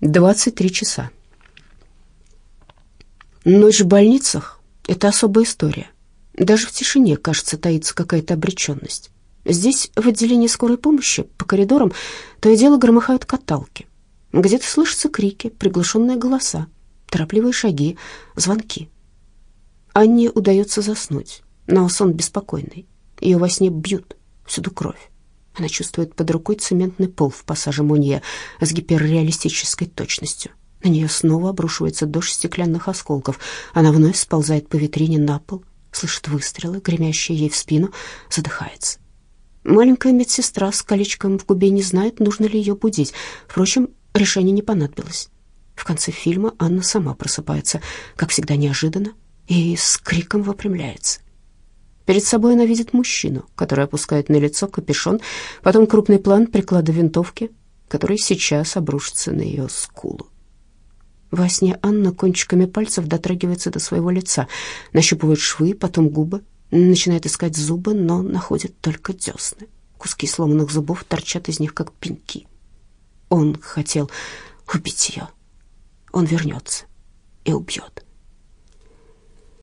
23 часа. Ночь в больницах — это особая история. Даже в тишине, кажется, таится какая-то обреченность. Здесь, в отделении скорой помощи, по коридорам, то и дело громыхают каталки. Где-то слышатся крики, приглушенные голоса, торопливые шаги, звонки. Анне удается заснуть, но сон беспокойный. Ее во сне бьют, всюду кровь. Она чувствует под рукой цементный пол в пассаже Монье с гиперреалистической точностью. На нее снова обрушивается дождь стеклянных осколков. Она вновь сползает по витрине на пол, слышит выстрелы, гремящие ей в спину, задыхается. Маленькая медсестра с колечком в губе не знает, нужно ли ее будить. Впрочем, решение не понадобилось. В конце фильма Анна сама просыпается, как всегда неожиданно, и с криком выпрямляется. Перед собой она видит мужчину, который опускает на лицо капюшон, потом крупный план приклада винтовки, который сейчас обрушится на ее скулу. Во сне Анна кончиками пальцев дотрагивается до своего лица, нащупывает швы, потом губы, начинает искать зубы, но находит только десны. Куски сломанных зубов торчат из них, как пеньки. Он хотел убить ее. Он вернется и убьет.